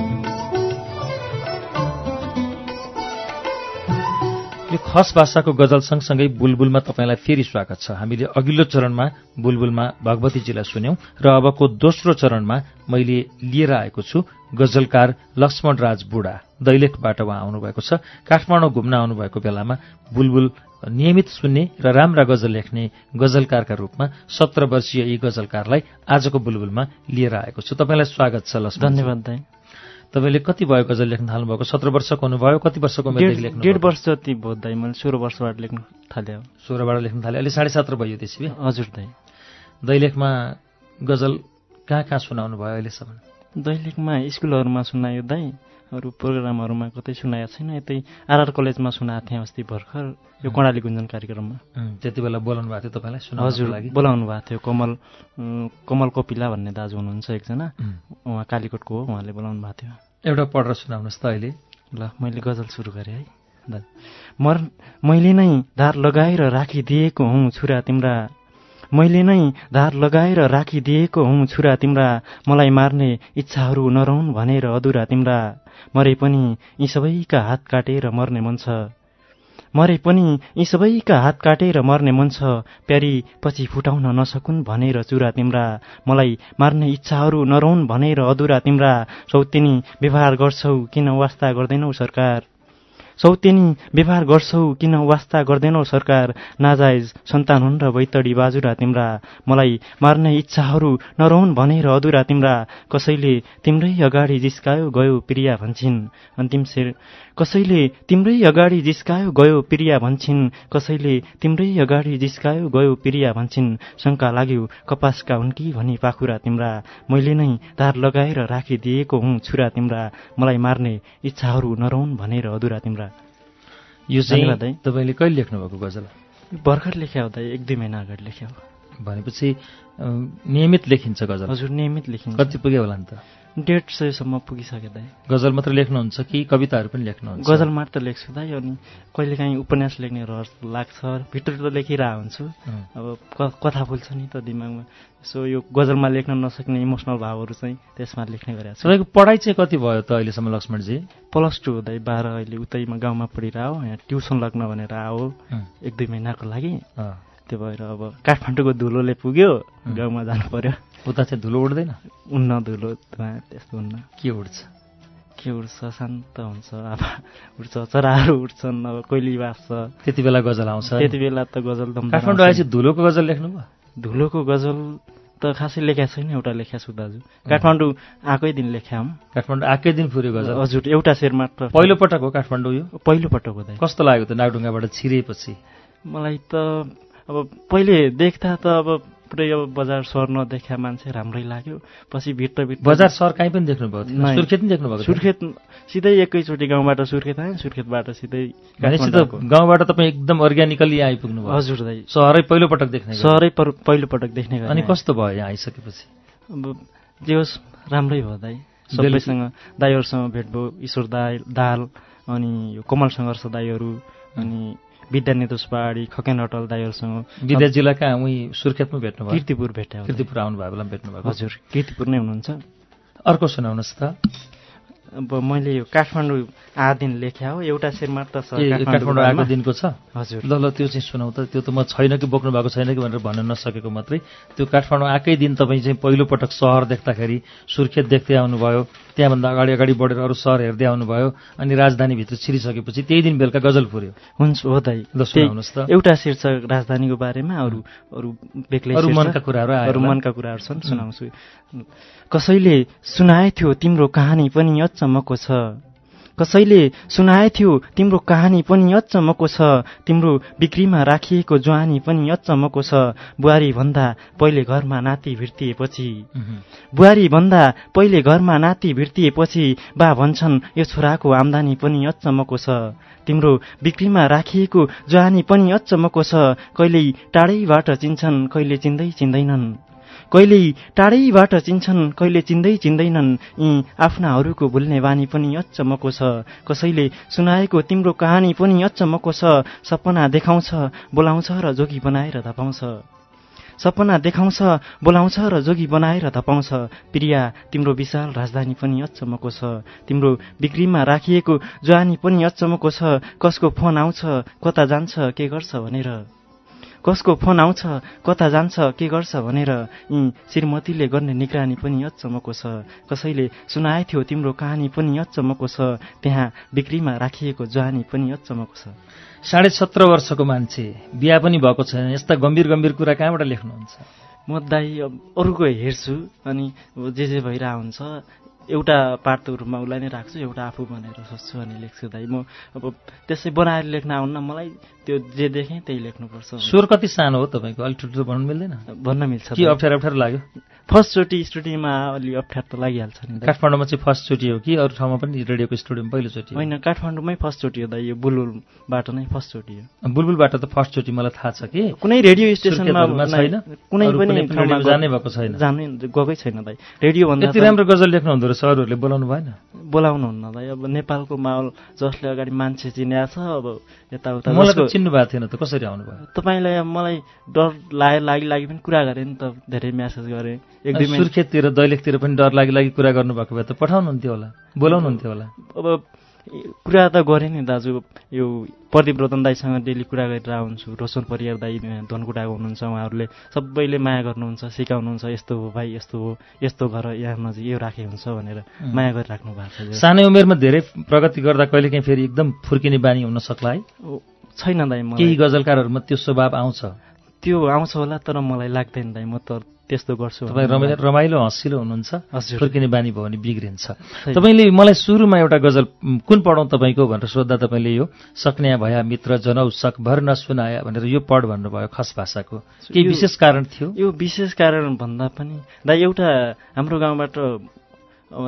Speaker 2: यो खस भाषाको गजल सँगसँगै बुलबुलमा तपाईँलाई फेरि स्वागत छ। हामीले अघिल्लो चरणमा बुलबुलमा भगवतीजीलाई सुन्यौं र अबको दोस्रो चरणमा मैले लिएर आएको छु गजलकार लक्ष्मण राज बुढा। दैलेखबाट उहाँ आउनुभएको छ। काठमाडौँ घुम्न आउनुभएको बेलामा बुलबुल नियमित सुन्ने र राम्रा गजल लेख्ने गजलकारका रूपमा सत्र वर्षीय यी गजलकारलाई आजको बुलबुलमा लिएर आएको छु। तपाईँलाई स्वागत छ लक्ष्मण
Speaker 4: धन्यवाद
Speaker 2: तपाईँले कति भयो गजल लेख्न थाल्नुभएको? सत्र वर्षको हुनुभयो कति वर्षको लेख्नु
Speaker 4: डेढ वर्ष जति भयो मैले सोह्र वर्षबाट लेख्न थाल्यो
Speaker 2: सोह्रबाट लेख्न थालेँ। अहिले साढे सत्र भयो त्यसै
Speaker 4: हजुर दाई।
Speaker 2: दैलेखमा गजल कहाँ कहाँ सुनाउनु भयो अहिलेसम्म?
Speaker 4: दैलेखमा स्कुलहरूमा सुनायो दाई। अरू प्रोग्रामहरूमा कतै सुनाएको छैन। यतै आरआर कलेजमा सुनाएको थिएँ अस्ति भर्खर यो कर्णाली गुन्जन कार्यक्रममा।
Speaker 2: त्यति बेला बोलाउनु भएको थियो तपाईँलाई
Speaker 4: हजुर
Speaker 2: लागि।
Speaker 4: बोलाउनु भएको थियो। कमल कमल कपिला भन्ने दाजु हुनुहुन्छ एकजना। उहाँ कालीकोटको हो उहाँले बोलाउनु भएको थियो।
Speaker 2: एउटा पढेर सुनाउनुहोस् त अहिले।
Speaker 4: ल मैले गजल सुरु गरेँ है। मर मैले नै धार लगाएर राखिदिएको हुँ छुरा तिम्रा मैले नै धार लगाएर राखिदिएको हुँ छुरा तिम्रा। मलाई मार्ने इच्छाहरू नरहुन् भनेर अधुरा तिम्रा। मरे पनि यी सबैका हात काटेर मर्ने मन छ। मरे पनि यी सबैका हात काटेर मर्ने मन छ। प्यारी पछि फुटाउन नसकुन् भनेर चुरा तिम्रा। मलाई मार्ने इच्छाहरू नरहुन् भनेर अधुरा तिम्रा। सौतेनी व्यवहार गर्छौ किन वास्ता गर्दैनौ सरकार? सौतेनी व्यवहार गर्छौ किन वास्ता गर्दैनौ सरकार? नाजायज सन्तान हुन् र बैतडी बाजुरा तिम्रा। मलाई मार्ने इच्छाहरू नरहुन् भनेर अधुरा तिम्रा। कसैले तिम्रै अगाडि जिस्कायो गयो प्रिया भन्छन्। अन्तिम शेर कसैले तिम्रै अगाडि जिस्कायो गयो प्रिया भन्छन्। कसैले तिम्रै अगाडि जिस्कायो गयो प्रिया भन्छन्। शङ्का लाग्यो कपासका हुन् कि भनी पाखुरा तिम्रा। मैले नै धार लगाएर राखिदिएको हुँ छुरा तिम्रा। मलाई मार्ने इच्छाहरू नरहुन् भनेर अधुरा तिम्रा।
Speaker 2: यो चाहिँ। तपाईँले कहिले लेख्नुभएको गजल?
Speaker 4: भर्खर लेख्या हुँदा एक दुई महिना अगाडि लेख्या। हो
Speaker 2: भनेपछि नियमित लेखिन्छ गजल।
Speaker 4: हजुर नियमित लेखिन्छ।
Speaker 2: कति पुग्यो होला नि त?
Speaker 4: डेढ सयसम्म पुगिसके दाइ
Speaker 2: गजल मात्र लेख्नुहुन्छ कि कविताहरू पनि लेख्नुहुन्छ?
Speaker 4: गजल मात्र लेख्छु दाइ अनि कहिलेकाहीँ उपन्यास लेख्ने रहर लाग्छ भित्र त लेखिरहेको हुन्छु। अब कथा फुल्छ नि त दिमागमा। सो यो गजलमा लेख्न नसक्ने इमोसनल भावहरू चाहिँ त्यसमा लेख्ने गरेको छु।
Speaker 2: तपाईँको पढाइ चाहिँ कति भयो त अहिलेसम्म लक्ष्मणजी?
Speaker 4: प्लस टू हुँदै बाह्र अहिले उतैमा गाउँमा पढिरह यहाँ ट्युसन लाग्न भनेर
Speaker 2: अँ,
Speaker 4: एक दुई महिनाको लागि। त्यो भएर अब काठमाडौँको धुलोले पुग्यो गाउँमा जानु पर्यो।
Speaker 2: उता चाहिँ धुलो उड्दैन
Speaker 4: उन्न धुलो त्यस्तो उन्न
Speaker 2: के उड्छ?
Speaker 4: के उड्छ? शान्त हुन्छ हावा उड्छ चराहरू उड्छन् अब कोइली बाँच्छ।
Speaker 2: त्यति बेला गजल आउँछ
Speaker 4: त्यति बेला त गजल दम
Speaker 2: काठमाडौँ आएपछि धुलोको गजल लेख्नुभयो
Speaker 4: धुलोको गजल त खासै लेख्या छैन एउटा लेख्या छु दाजु। काठमाडौँ आएकै दिन लेख्याम।
Speaker 2: काठमाडौँ आएकै दिन फुर्यो गजल।
Speaker 4: हजुर एउटा शेर मात्र।
Speaker 2: पहिलो पटक हो काठमाडौँ यो?
Speaker 4: पहिलो पटक हुँदा
Speaker 2: कस्तो लाग्यो त नागढुङ्गाबाट छिरेपछि?
Speaker 4: मलाई त अब पहिले देख्दा त अब पुरै अब बजार सर नदेखा मान्छे राम्रै लाग्यो। पछि भित्र भित्र
Speaker 2: बजार सर कहीँ पनि देख्नुभएको थियो। सुर्खेत पनि देख्नुभएको थियो
Speaker 4: सुर्खेत सिधै एकैचोटि गाउँबाट सुर्खेत आएँ सुर्खेतबाट सिधै।
Speaker 2: गाउँबाट तपाईँ एकदम अर्ग्यानिकली आइपुग्नु भयो।
Speaker 4: हजुर दाइ।
Speaker 2: सहरै पहिलो पटक देख्ने।
Speaker 4: सहरै पहिलोपटक देख्ने
Speaker 2: अनि कस्तो भयो यहाँ आइसकेपछि?
Speaker 4: अब जे होस् राम्रै भयो दाइ। सबैसँग दाईहरूसँग भेट भयो ईश्वर दाई दाल अनि यो कमल सङ्घर्ष दाईहरू अनि विद्या निर्दोष पहाडी खकेन अटल दाईहरूसँग
Speaker 2: विद्याजीलाई कहाँ? उहीँ सुर्खेतमा भेट्नुभयो।
Speaker 4: किर्तिपुर भेट्यो
Speaker 2: किर्तिपुर आउनुभयो बेला भेट्नुभएको।
Speaker 4: हजुर किर्तिपुर नै हुनुहुन्छ।
Speaker 2: अर्को सुनाउनुहोस् त।
Speaker 4: अब मैले यो काठमाडौँ आदिन लेख्या हो एउटा शेरमा त
Speaker 2: काठमाडौँ आएको दिनको छ?
Speaker 4: हजुर।
Speaker 2: ल ल त्यो चाहिँ सुनाउ त। त्यो त म छैन कि बोक्नु भएको छैन कि भनेर भन्न नसकेको मात्रै। त्यो काठमाडौँ आएकै दिन तपाईँ चाहिँ पहिलोपटक सहर देख्दाखेरि सुर्खेत देख्दै आउनुभयो। त्यहाँभन्दा अगाडि अगाडि बढेर अरू सहर हेर्दै आउनुभयो अनि राजधानीभित्र छिरिसकेपछि त्यही दिन बेलुका गजल पुऱ्यो।
Speaker 4: हुन्छ हो
Speaker 2: सुनाउनुहोस् त।
Speaker 4: एउटा शीर्षक राजधानीको बारेमा अरू अरू बेग्लै
Speaker 2: अरू मनका कुराहरू
Speaker 4: अरू। मनका कुराहरू छन् सुनाउँछु कसैले सुनाएथ्यो तिम्रो कहानी पनि अचम्मको छ। कसैले सुनाएथ्यो तिम्रो कहानी पनि अचम्मको छ। तिम्रो बिक्रीमा राखिएको ज्वानी पनि अचम्मको छ। बुहारी भन्दा पहिले घरमा नाति भिर्तिएपछि। बुहारी भन्दा पहिले घरमा नाति भिर्तिएपछि बा भन्छन् यो छोराको आम्दानी पनि अचम्मको छ। तिम्रो बिक्रीमा राखिएको ज्वानी पनि अचम्मको छ। कहिल्यै टाढैबाट चिन्छन् कहिले चिन्दै चिन्दैनन्। कहिले टाढैबाट चिन्छन् कहिले चिन्दै चिन्दैनन् यी आफ्नाहरूको भुल्ने बानी पनि अचम्मको छ। कसैले सुनाएको तिम्रो कहानी पनि अचम्मको छ। सपना देखाउँछ बोलाउँछ र जोगी बनाएर धपाउँछ। सपना देखाउँछ बोलाउँछ र जोगी बनाएर धपाउँछ। प्रिया तिम्रो विशाल राजधानी पनि अचम्मको छ। तिम्रो बिक्रीमा राखिएको ज्वानी पनि अचम्मको छ। कसको फोन आउँछ कता जान्छ के गर्छ भनेर। कसको फोन आउँछ कता जान्छ के गर्छ भनेर यी श्रीमतीले गर्ने निगरानी पनि अचम्मको छ। कसैले सुनाएथ्यो तिम्रो कहानी पनि अचम्मको छ। त्यहाँ बिक्रीमा राखिएको ज्वानी पनि अचम्मको छ।
Speaker 2: साढे सत्र वर्षको मान्छे बिहा पनि भएको छैन। यस्ता गम्भीर गम्भीर कुरा कहाँबाट लेख्नुहुन्छ?
Speaker 4: म दाई अब अरूको हेर्छु अनि जे जे भइरहेको हुन्छ एउटा त रूपमा उसलाई नै राख्छु एउटा आफू भनेर सोच्छु अनि लेख्छु दाइ। म अब त्यसै बनाएर लेख्न आउन्न मलाई त्यो जे देखेँ त्यही लेख्नुपर्छ।
Speaker 2: स्वर कति सानो हो तपाईँको? अलिक ठुल्ठुलो भन्नु मिल्दैन?
Speaker 4: भन्न मिल्छ
Speaker 2: के अप्ठ्यारो अप्ठ्यारो लाग्यो?
Speaker 4: फर्स्टचोटि स्टुडियोमा अलि अप्ठ्यारो त लागिहाल्छ नि।
Speaker 2: काठमाडौँमा चाहिँ फर्स्टचोटि हो कि अरू ठाउँमा पनि रेडियोको स्टुडियोमा पहिलोचोटि?
Speaker 4: होइन काठमाडौँमै फर्स्टचोटि हो दाइ यो बुलबुलबाट नै फर्स्टचोटि हो
Speaker 2: बुलबुलबाट त फर्स्टचोटि मलाई थाहा छ कि
Speaker 4: कुनै रेडियो स्टेसनमा
Speaker 2: छैन?
Speaker 4: कुनै पनि ठाउँमा
Speaker 2: जानै भएको छैन?
Speaker 4: जानै गएकै छैन दाइ रेडियो भन्दा
Speaker 2: यति
Speaker 4: त
Speaker 2: राम्रो गजल लेख्नु हुँदो रहेछ अरूहरूले बोलाउनु भएन
Speaker 4: बोलाउनुहुन्न दाइ अब नेपालको माहौल जसले अगाडि मान्छे चिन्या छ अब यताउता
Speaker 2: मलाई त चिन्नु भएको थिएन त कसरी आउनुभयो
Speaker 4: तपाईँलाई अब मलाई डर लागे लागि लागि पनि कुरा गरेँ नि त धेरै म्यासेज गरेँ एक दुई
Speaker 2: सुर्खेततिर दैलेखतिर पनि डर लागि लागि कुरा गर्नुभएको भए त पठाउनुहुन्थ्यो होला बोलाउनुहुन्थ्यो होला।
Speaker 4: अब कुरा त गरेँ नि दाजु यो प्रदीप रतन दाईसँग डेली कुरा गरेर हुन्छु रोशन परियार दाई धनकुटाको हुनुहुन्छ उहाँहरूले सबैले माया गर्नुहुन्छ सिकाउनुहुन्छ यस्तो हो भाइ यस्तो हो यस्तो घर यहाँ नजिक यो राखे हुन्छ भनेर माया गरिराख्नु भएको छ।
Speaker 2: सानै उमेरमा धेरै प्रगति गर्दा कहिलेकाहीँ फेरि एकदम फुर्किने बानी हुन सक्ला है?
Speaker 4: छैन दाइ
Speaker 2: केही गजलकारहरूमा त्यो स्वभाव आउँछ।
Speaker 4: त्यो आउँछ होला तर मलाई लाग्दैन दाइ म त त्यस्तो गर्छु
Speaker 2: तपाईँ रमाइलो रमाइलो हँसिलो हुनुहुन्छ। फुर्किने बानी भयो भने बिग्रिन्छ। तपाईँले मलाई सुरुमा एउटा गजल कुन पढौँ तपाईँको भनेर सोद्धा तपाईँले यो सक्ने भया मित्र जनौ सकभर नसुनाया भनेर यो पढ भन्नुभयो खस भाषाको। केही विशेष कारण थियो?
Speaker 4: यो विशेष कारण भन्दा पनि दाइ एउटा हाम्रो गाउँबाट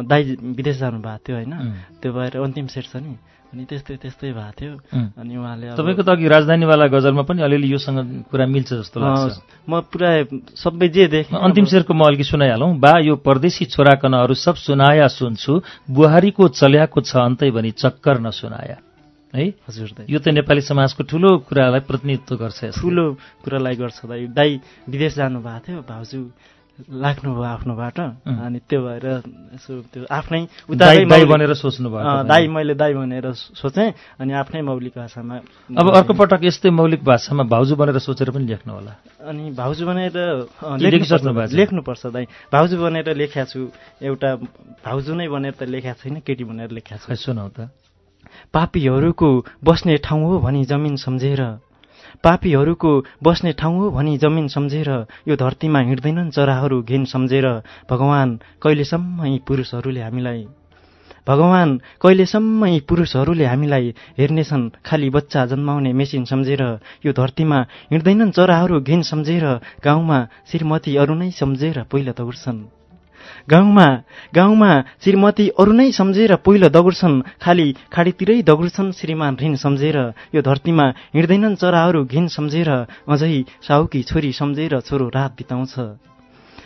Speaker 4: दाइ विदेश जानुभएको थियो होइन। त्यो भएर अन्तिम सेट छ नि। अनि त्यस्तै त्यस्तै भएको थियो। अनि उहाँले
Speaker 2: तपाईँको त अघि राजधानीवाला गजलमा पनि अलिअलि योसँग कुरा मिल्छ जस्तो लाग्छ।
Speaker 4: म पुरा सबै जे देखेँ।
Speaker 2: अन्तिम शेरको म अलिकति सुनाइहालौँ। बा यो परदेशी छोराकनहरू सब सुनाया सुन्छु। बुहारीको चल्याको छ अन्तै भनी चक्कर नसुनाया। है?
Speaker 4: हजुर
Speaker 2: यो त नेपाली समाजको ठुलो कुरालाई प्रतिनिधित्व गर्छ।
Speaker 4: ठुलो कुरालाई गर्छ दाइ दाइ विदेश जानुभएको थियो भाउजू। लाग्नुभयो आफ्नोबाट। अनि त्यो भएर यसो त्यो आफ्नै मौलिक-
Speaker 2: बनेर सोच्नु भयो।
Speaker 4: दाइ मैले दाइ भनेर सोचेँ अनि आफ्नै मौलिक भाषामा
Speaker 2: अब अर्को पटक यस्तै मौलिक भाषामा भाउजू बनेर सोचेर पनि लेख्नु होला।
Speaker 4: अनि भाउजू बनेर लेख्नुपर्छ दाइ भाउजू बनेर लेख्या छु। एउटा भाउजू नै बनेर त लेख्या छैन केटी भनेर लेख्या छु।
Speaker 2: सुनाउ त।
Speaker 4: पापीहरूको बस्ने ठाउँ हो भनी जमिन सम्झेर। पापीहरूको बस्ने ठाउँ हो भनी जमिन सम्झेर यो धरतीमा हिँड्दैनन् चराहरू घिन सम्झेर। भगवान कहिलेसम्म यी पुरुषहरूले हामीलाई भगवान कहिलेसम्म यी पुरुषहरूले हामीलाई हेर्नेछन्। खाली बच्चा जन्माउने मेसिन सम्झेर यो धरतीमा हिँड्दैनन् चराहरू घिन सम्झेर। गाउँमा श्रीमती अरू नै सम्झेर पहिला त उठ्छन्। गाउँमा गाउँमा श्रीमती अरू नै सम्झेर पहिलो दगुर्छन् खाली खाडीतिरै दगुर्छन् श्रीमान ऋण सम्झेर। यो धरतीमा हिँड्दैनन् चराहरू घिन सम्झेर। अझै साहुकी छोरी सम्झेर छोरो रात बिताउँछ।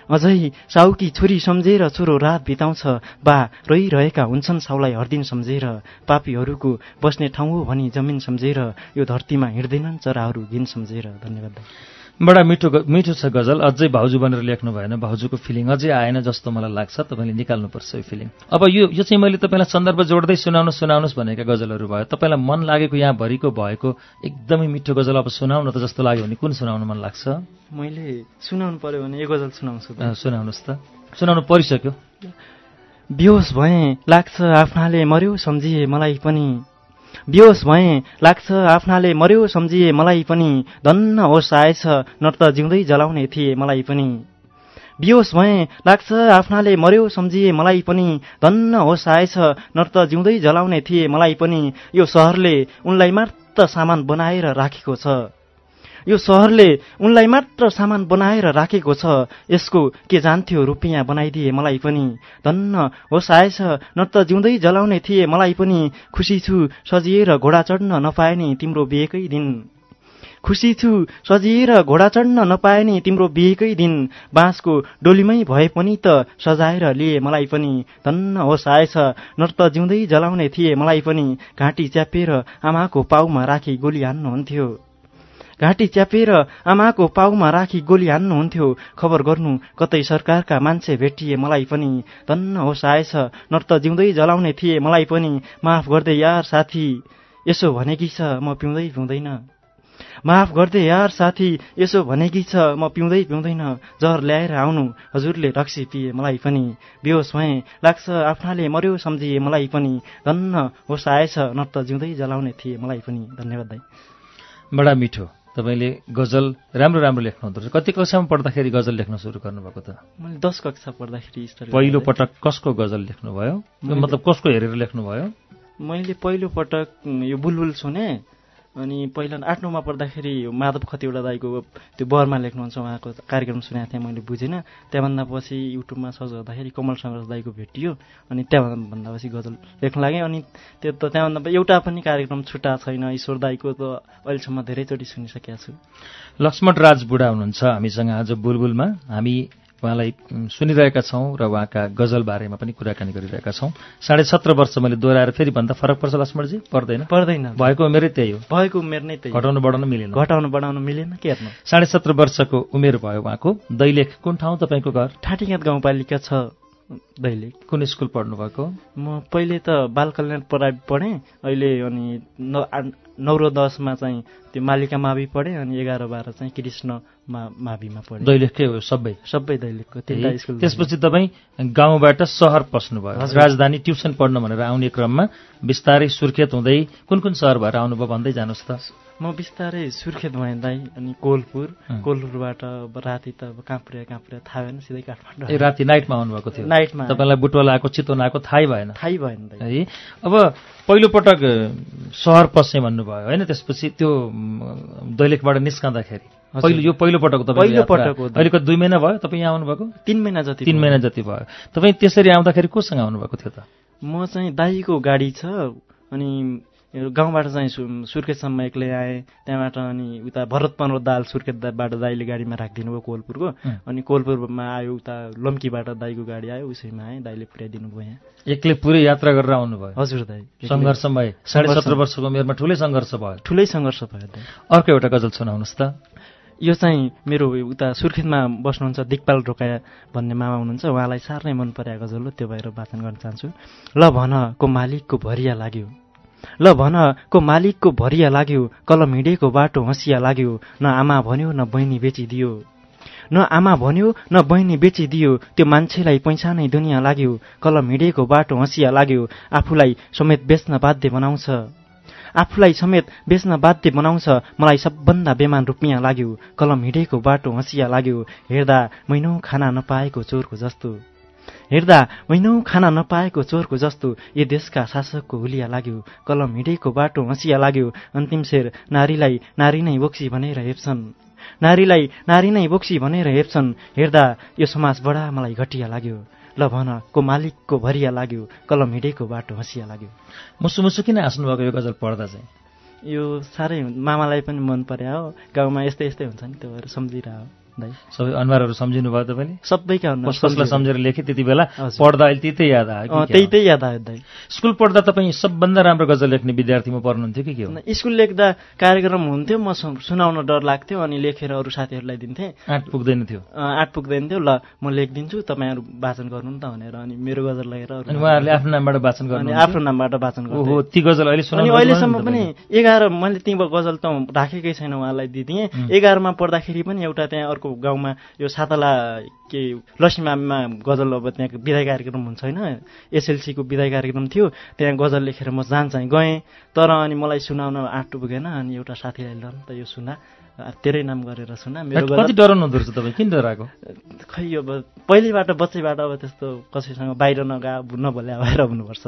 Speaker 4: अझै साउकी छोरी सम्झेर छोरो रात बिताउँछ। बा रहिरहेका हुन्छन् साउलाई हर्दिन सम्झेर। पापीहरूको बस्ने ठाउँ हो भनी जमिन सम्झेर। यो धरतीमा हिँड्दैनन् चराहरू घिन सम्झेर। धन्यवाद।
Speaker 2: बडा मिठो मिठो छ गजल। अझै भाउजू बनेर लेख्नु भएन। भाउजूको फिलिङ अझै आएन जस्तो मलाई लाग्छ। तपाईँले निकाल्नुपर्छ यो फिलिङ अब यो यो चाहिँ मैले तपाईँलाई सन्दर्भ जोड्दै सुनाउनु सुनाउनुहोस् भनेका गजलहरू भयो। तपाईँलाई मन लागेको यहाँ भरिको भएको एकदमै मिठो गजल अब सुनाउन त जस्तो लाग्यो भने कुन सुनाउनु मन लाग्छ?
Speaker 4: मैले सुनाउनु पर्यो भने एक गजल सुनाउँछु।
Speaker 2: सुनाउनुहोस् त। सुनाउनु परिसक्यो।
Speaker 4: बेहोस भएँ लाग्छ आफ्नाले मर्यो सम्झिए मलाई पनि। बेहोस भएँ लाग्छ आफ्नाले मर्यो सम्झिए मलाई पनि। धन्न होस आएछ नर्त जिउँदै जलाउने थिए मलाई पनि। बेहोस भएँ लाग्छ आफ्नाले मर्यो सम्झिए मलाई पनि। धन्न होस आएछ नर्त जिउँदै जलाउने थिए मलाई पनि। यो सहरले उनलाई मात्र सामान बनाएर राखेको छ। यो सहरले उनलाई मात्र सामान बनाएर राखेको छ। यसको के जान्थ्यो रुपियाँ बनाइदिए मलाई पनि। धन्न होस आएछ। न त जिउँदै जलाउने थिए मलाई पनि। खुसी छु सजिएर घोडा चढ्न नपाए नि तिम्रो बिहेकै दिन। खुसी छु सजिएर घोडा चढ्न नपाए नि तिम्रो बिहेकै दिन। बाँसको डोलीमै भए पनि त सजाएर लिए मलाई पनि। धन्न होस आएछ। न त जिउँदै जलाउने थिए मलाई पनि। घाँटी च्यापेर आमाको पाउमा राखी गोली हान्नुहुन्थ्यो। घाँटी च्यापेर आमाको पाउमा राखी गोली हान्नुहुन्थ्यो। खबर गर्नु कतै सरकारका मान्छे भेटिए मलाई पनि। धन्न होस आएछ न त जिउँदै जलाउने थिए मलाई पनि। माफ गर्दै यार साथी यसो भनेकी छ म पिउँदै पिउँदैन। माफ गर्दै यार साथी यसो भनेकी छ म पिउँदै पिउँदैन। जहर ल्याएर आउनु हजुरले रक्सी पिए मलाई पनि। बेहोस भएँ लाग्छ आफ्नाले मर्यो सम्झिए मलाई पनि। धन्न होस आएछ न त जिउँदै जलाउने थिए मलाई पनि। धन्यवाद दाइ
Speaker 2: बडा मिठो। तपाईँले गजल राम्रो राम्रो लेख्नुहुँदो रहेछ। कति कक्षामा पढ्दाखेरि गजल लेख्न सुरु गर्नुभएको त?
Speaker 4: मैले दस कक्षा पढ्दाखेरि
Speaker 2: पहिलो। पटक कसको गजल लेख्नुभयो? मतलब कसको हेरेर लेख्नुभयो?
Speaker 4: मैले पहिलो पटक यो बुलबुल सुने अनि पहिला आठ नौमा पढ्दाखेरि माधव खतिवटा दाईको त्यो बरमा लेख्नुहुन्छ उहाँको कार्यक्रम सुनेको थिएँ मैले बुझिनँ। त्यहाँभन्दा पछि युट्युबमा सर्च गर्दाखेरि कमल सङ्घर्ष दाईको भेटियो अनि त्यहाँभन्दा पछि गजल लेख्न लागेँ। अनि त्यो त त्यहाँभन्दा एउटा पनि कार्यक्रम छुट्टा छैन ईश्वर दाईको त अहिलेसम्म धेरैचोटि सुनिसकेका छु।
Speaker 2: लक्ष्मण राज बुढा हुनुहुन्छ हामीसँग आज बुलबुलमा। हामी उहाँलाई सुनिरहेका छौँ र उहाँका गजल बारेमा पनि कुराकानी गरिरहेका छौँ। साढे सत्र वर्ष मैले दोहोऱ्याएर फेरि भन्दा फरक पर्छ लक्ष्मणजी? पर्दैन।
Speaker 4: पर्दैन।
Speaker 2: भएको उमेरै त्यही हो।
Speaker 4: भएको उमेर नै त्यही
Speaker 2: घटाउनु बढाउनु मिलेन।
Speaker 4: घटाउनु बढाउनु मिलेन के हेर्नु?
Speaker 2: साढे सत्र वर्षको उमेर भयो उहाँको। दैलेख कुन ठाउँ तपाईँको घर?
Speaker 4: ठाटीघाट गाउँपालिका छ दैलेख।
Speaker 2: कुन स्कुल पढ्नु भएको
Speaker 4: म पहिले त बाल कल्याण प्राइभेट पढेँ अहिले अनि नौ र दसमा चाहिँ त्यो मालिका मावि पढेँ अनि एघार बाह्र चाहिँ कृष्ण मा माविमा पढेँ।
Speaker 2: दैलेखकै हो सबै।
Speaker 4: सबै दैलेखको तिनवटा स्कुल
Speaker 2: त्यसपछि तपाईँ गाउँबाट सहर पस्नुभयो। राजधानी ट्युसन पढ्न भनेर आउने क्रममा बिस्तारै सुर्खेत हुँदै कुन कुन सहर भएर आउनुभयो भन्दै जानुहोस् त।
Speaker 4: म बिस्तारै सुर्खेत भएँ दाइ अनि कोलपुर। कोलपुरबाट अब राति त अब कहाँ पुर्या कहाँ पुर्या थाहा भएन सिधै काठमाडौँ।
Speaker 2: राति नाइटमा आउनुभएको थियो?
Speaker 4: नाइटमा।
Speaker 2: तपाईँलाई बुटवाला आएको चितवन आएको थाहै भएन?
Speaker 4: थाहै भएन
Speaker 2: है? अब पहिलोपटक सहर पस्ने भन्नुभयो होइन? त्यसपछि त्यो दैलेखबाट निस्कँदाखेरि। पहिलो यो पहिलोपटक
Speaker 4: पहिलोपटक।
Speaker 2: अहिलेको दुई महिना भयो तपाईँ यहाँ आउनुभएको?
Speaker 4: तिन महिना जति
Speaker 2: तिन। महिना जति भयो। तपाईँ त्यसरी आउँदाखेरि कोसँग आउनुभएको थियो त?
Speaker 4: म चाहिँ दाईको गाडी छ अनि गाउँबाट चाहिँ सु- सुर्खेतसम्म एक्लै आएँ त्यहाँबाट अनि उता भरत पन्वर दाल सुर्खेतबाट दाईले गाडीमा राखिदिनु भयो कोलपुरको। अनि कोलपुरमा आयो उता लम्कीबाट दाईको गाडी आयो उसैमा आएँ दाईले पुर्याइदिनु भयो यहाँ।
Speaker 2: एक्लै पुरै यात्रा गरेर आउनुभयो?
Speaker 4: हजुर दाई
Speaker 2: सङ्घर्ष भयो साढे। सत्र वर्षको उमेरमा ठुलै सङ्घर्ष भयो।
Speaker 4: ठुलै सङ्घर्ष भयो दाई।
Speaker 2: अर्को एउटा गजल सुनाउनुहोस् त।
Speaker 4: यो चाहिँ मेरो उता सुर्खेतमा बस्नुहुन्छ दिक्पाल ढोका भन्ने मामा हुनुहुन्छ। उहाँलाई साह्रै मन परेको गजल हो त्यो भएर वाचन गर्न चाहन्छु। ल भन को मालिकको भरिया लाग्यो। ल भन को मालिकको भरिया लाग्यो कलम हिँडेको बाटो हँसिया लाग्यो न आमा भन्यो न बहिनी बेचिदियो। न आमा भन्यो न बहिनी बेचिदियो त्यो मान्छेलाई पैसा नै दुनियाँ लाग्यो कलम हिँडेको बाटो हँसिया लाग्यो आफूलाई समेत बेच्न बाध्य बनाउँछ। आफूलाई समेत बेच्न बाध्य बनाउँछ मलाई सबभन्दा बेमान रुपियाँ लाग्यो कलम हिँडेको बाटो हँसिया लाग्यो हेर्दा मैनौ खाना नपाएको चोरको जस्तो। हेर्दा मैनौ खाना नपाएको चोरको जस्तो यो देशका शासकको हुलिया लाग्यो कलम हिँडेको बाटो हँसिया लाग्यो अन्तिम शेर नारीलाई नारी नै बोक्सी भनेर हेप्छन् नारीलाई नारी नै बोक्सी भनेर हेप्छन् हेर्दा यो समाज बडा मलाई घटिया लाग्यो। ल भन को मालिकको भरिया लाग्यो कलम हिँडेको बाटो हँसिया लाग्यो।
Speaker 2: मुसु मुसु किन हाँस्नुभएको यो गजल पढ्दा चाहिँ?
Speaker 4: यो साह्रै मामालाई पनि मन पर्यो हो। गाउँमा यस्तै यस्तै हुन्छ नि त्यो भएर सम्झिरह
Speaker 2: सबै अनुहारहरू सम्झिनु भयो तपाईँले?
Speaker 4: सबैका
Speaker 2: कसलाई सम्झेर लेखेँ त्यति बेला। पढ्दा अहिले त्यही त्यही याद आयो।
Speaker 4: त्यही त्यही याद आयो दाइ?
Speaker 2: स्कुल पढ्दा तपाईँ सबभन्दा राम्रो गजल लेख्ने विद्यार्थीमा पढ्नुहुन्थ्यो कि के हो?
Speaker 4: स्कुल लेख्दा कार्यक्रम हुन्थ्यो म सुनाउन डर लाग्थ्यो अनि लेखेर अरू साथीहरूलाई दिन्थेँ।
Speaker 2: आँट पुग्दैन थियो।
Speaker 4: आँट पुग्दैन थियो। ल म लेखिदिन्छु तपाईँहरू वाचन गर्नु नि त भनेर अनि मेरो गजल लगेर
Speaker 2: अनि उहाँहरूले आफ्नो नामबाट वाचन गर्नु
Speaker 4: आफ्नो नामबाट वाचन गर्थे।
Speaker 2: ती गजल अहिले
Speaker 4: अहिलेसम्म पनि एघार मैले ती गजल त राखेकै छैन उहाँलाई दिदिएँ। एघारमा पढ्दाखेरि पनि एउटा त्यहाँ अर्को गाउँमा यो सातला के लक्ष्मीमामा गजल अब त्यहाँ विदाय कार्यक्रम हुन्छ होइन? एसएलसीको विदाय कार्यक्रम थियो। त्यहाँ गजल लेखेर म जान चाहिँ गएँ। तर अनि मलाई सुनाउन आँट पुगेन। अनि एउटा साथीलाई ल त यो सुना। तेरै नाम गरेर सुना। मेरो।
Speaker 2: कति डराउनु हुँदो रहेछ तपाईँ? किन डराएको?
Speaker 4: खै अब पहिलेबाट बच्चैबाट अब त्यस्तो कसैसँग बाहिर नगा नभोल्या भएर हुनुपर्छ।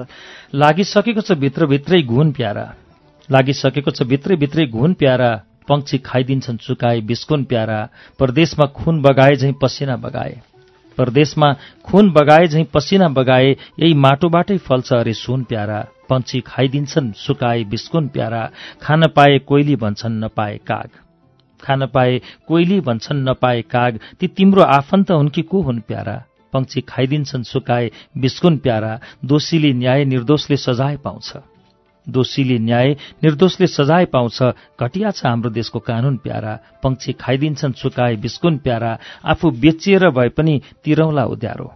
Speaker 2: लागिसकेको छ भित्रभित्रै घुन प्यारा। लागिसकेको छ भित्रभित्रै घुन प्यारा। पंक्षी खाइदिन्छन् चुकाए बिस्कुन प्यारा। परदेशमा खुन बगाए झैँ पसिना बगाए। परदेशमा खुन बगाए झैँ पसिना बगाए यही माटोबाटै फल्छ अरे सुन प्यारा। पंक्षी खाइदिन्छन् सुकाए बिस्कुन प्यारा। खान पाए कोइली भन्छन् नपाए काग। खान पाए कोइली भन्छन् नपाए काग। ती तिम्रो आफन्त हुन् कि को हुन् प्यारा? पंक्षी खाइदिन्छन् सुकाए बिस्कुन प्यारा। दोषीले न्याय निर्दोषले सजाय पाउँछ। दोषीले न्याय निर्दोषले सजाय पाउँछ। घटिया छ हाम्रो देशको कानून प्यारा। पंक्षी खाइदिन्छन् सुकाए बिस्कुन प्यारा। आफू बेचिएर भए पनि तिरौला उद्यारो।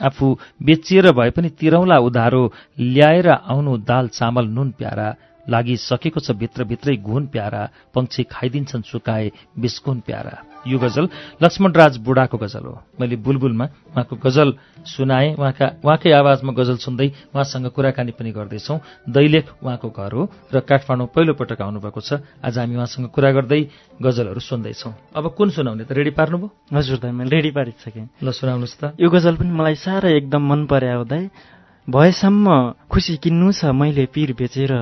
Speaker 2: आफू बेचिएर भए पनि तिरौला उधारो ल्याएर आउनु दाल चामल नुन प्यारा। लागिसकेको छ भित्रभित्रै घुन प्यारा पंक्षी खाइदिन्छन् सुकाए बिस्कुन प्यारा। यो गजल लक्ष्मणराज बुढाको गजल हो। मैले बुलबुलमा उहाँको गजल सुनाएँ। उहाँका उहाँकै आवाजमा गजल सुन्दै उहाँसँग कुराकानी पनि गर्दैछौँ। दैलेख उहाँको घर हो र काठमाडौँ पहिलोपटक आउनुभएको छ। आज हामी उहाँसँग कुरा गर्दै गजलहरू सुन्दैछौँ। अब कुन सुनाउने त रेडी पार्नुभयो?
Speaker 4: हजुर दाइ मैले रेडी पारिसकेँ।
Speaker 2: ल सुनाउनुहोस् त।
Speaker 4: यो गजल पनि मलाई साह्रै एकदम मन पर्यो दाइ भएसम्म खुसी किन्नु छ मैले पिर बेचेर।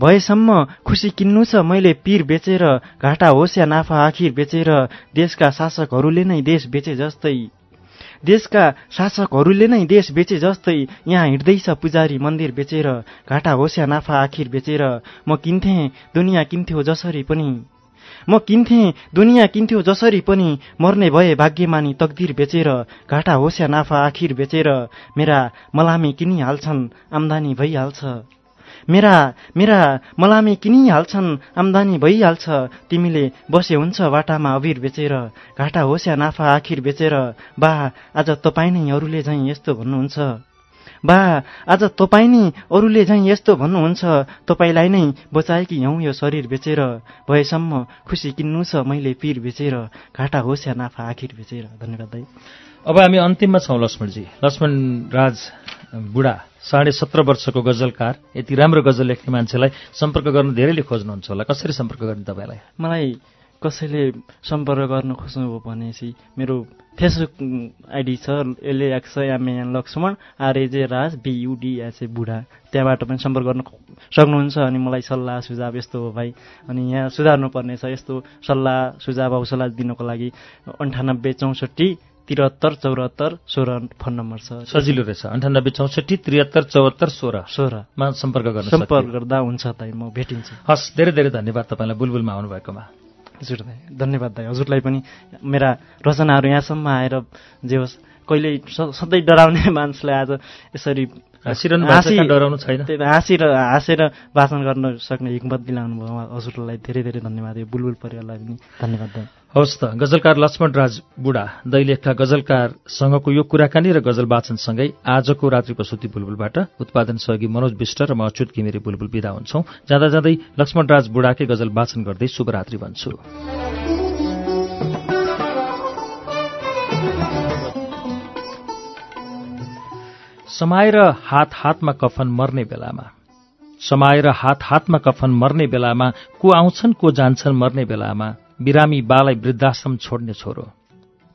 Speaker 4: भएसम्म खुसी किन्नु छ। मैले पिर बेचेर घाटा होस् या नाफा आखिर बेचेर देशका शासकहरूले नै देश बेचे जस्तै। देशका शासकहरूले नै देश बेचे जस्तै यहाँ हिँड्दैछ पुजारी मन्दिर बेचेर घाटा होस् या नाफा आखिर बेचेर म किन्थेँ दुनियाँ किन्थ्यो जसरी पनि। म किन्थेँ दुनियाँ किन्थ्यो जसरी पनि मर्ने भए भाग्यमानी तकदिर बेचेर घाटा होस् या नाफा आखिर बेचेर मेरा मलामी किनिहाल्छन् आम्दानी भइहाल्छ। मेरा मेरा मलामी किनिहाल्छन् आम्दानी भइहाल्छ। तिमीले बसे हुन्छ बाटामा अबिर बेचेर घाटा होस् या नाफा आखिर बेचेर। बा आज तपाईँ नै अरूले झैँ यस्तो भन्नुहुन्छ। बा आज तपाईँ नि अरूले झैँ यस्तो भन्नुहुन्छ। तपाईँलाई नै बचाएकी हौ यो शरीर बेचेर। भएसम्म खुसी किन्नु छ मैले पिर बेचेर। घाटा होस् या नाफा आखिर बेचेर। धन्यवाद दाइ
Speaker 2: अब हामी अन्तिममा छौँ लक्ष्मणजी। लक्ष्मण राज बुढा साढे सत्र वर्षको गजलकार। यति राम्रो गजल लेख्ने मान्छेलाई सम्पर्क गर्न धेरैले खोज्नुहुन्छ होला। कसरी सम्पर्क गर्ने तपाईँलाई?
Speaker 4: मलाई कसैले सम्पर्क गर्न खोज्नुभयो भनेपछि मेरो फेसबुक आइडी छ L X M N Laxman R A J Raj B U D S A Budha. त्यहाँबाट पनि सम्पर्क गर्न सक्नुहुन्छ अनि मलाई सल्लाह सुझाव यस्तो हो भाइ। अनि यहाँ सुधार्नु पर्ने छ यस्तो सल्लाह सुझाव हौसला दिनको लागि अन्ठानब्बे चौसठी त्रिहत्तर चौरात्तर सोह्र फोन नम्बर छ।
Speaker 2: सजिलो रहेछ। अन्ठानब्बे चौसठी त्रिहत्तर चौहत्तर सोह्र।
Speaker 4: सोह्रमा
Speaker 2: मा सम्पर्क गर्न
Speaker 4: सम्पर्क। गर्दा हुन्छ दाइ म भेटिन्छु।
Speaker 2: हस् धेरै धेरै धन्यवाद तपाईँलाई बुलबुलमा आउनुभएकोमा।
Speaker 4: हजुर धन्यवाद दाइ। हजुरलाई पनि मेरा रचनाहरू यहाँसम्म आएर जे होस् कहिल्यै स- सधैँ डराउने (laughs) मान्छेलाई आज यसरी
Speaker 2: डराउनु छैन?
Speaker 4: त्यही त हाँसेर हाँसेर वाचन गर्न सक्ने हिम्मत दिलाउनु भयो उहाँ हजुरलाई धेरै धेरै धन्यवाद। यो बुलबुल परिवारलाई पनि धन्यवाद
Speaker 2: हवस् त गजलकार लक्ष्मण राज बुढा दैलेखका गजलकारसँगको यो कुराकानी र गजल वाचनसँगै आजको रात्रि प्रसुति बुलबुलबाट उत्पादन सहयोगी मनोज विष्ट र म अच्युत घिमिरे बुलबुल विदा हुन्छौँ। जाँदा जाँदै लक्ष्मण राज बुढाकै गजल वाचन गर्दै शुभरात्रि भन्छु। समाएर हात हातमा कफन मर्ने बेलामा। समाएर हात हातमा कफन मर्ने बेलामा को आउँछन् को जान्छन् मर्ने बेलामा बिरामी बालाई वृद्धाश्रम छोड्ने छोरो।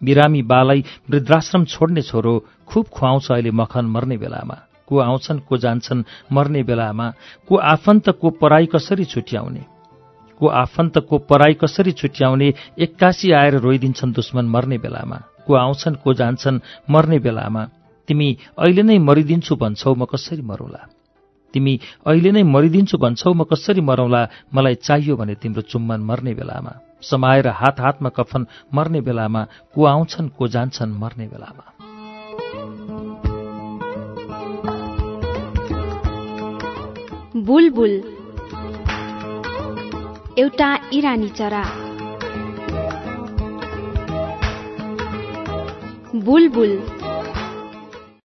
Speaker 2: बिरामी बालाई वृद्धाश्रम छोड्ने छोरो खुब खुवाउँछ अहिले मखन मर्ने बेलामा। को आउँछन् को जान्छन् मर्ने बेलामा को आफन्त को पराई कसरी छुट्याउने? को आफन्त को पराई कसरी छुट्याउने? एक्कासी आएर रोइदिन्छन् दुश्मन मर्ने बेलामा। को आउँछन् को जान्छन् मर्ने बेलामा। तिमी अहिले नै मरिदिन्छु भन्छौ म कसरी मरौला? तिमी अहिले नै मरिदिन्छु भन्छौ म कसरी मरौला? मलाई चाहियो भने तिम्रो चुम्बन मर्ने बेलामा। समाएर हात हातमा कफन मर्ने बेलामा। को आउँछन् को जान्छन् मर्ने बेलामा।
Speaker 1: बुलबुल। एउटा इरानी चरा। बुलबुल।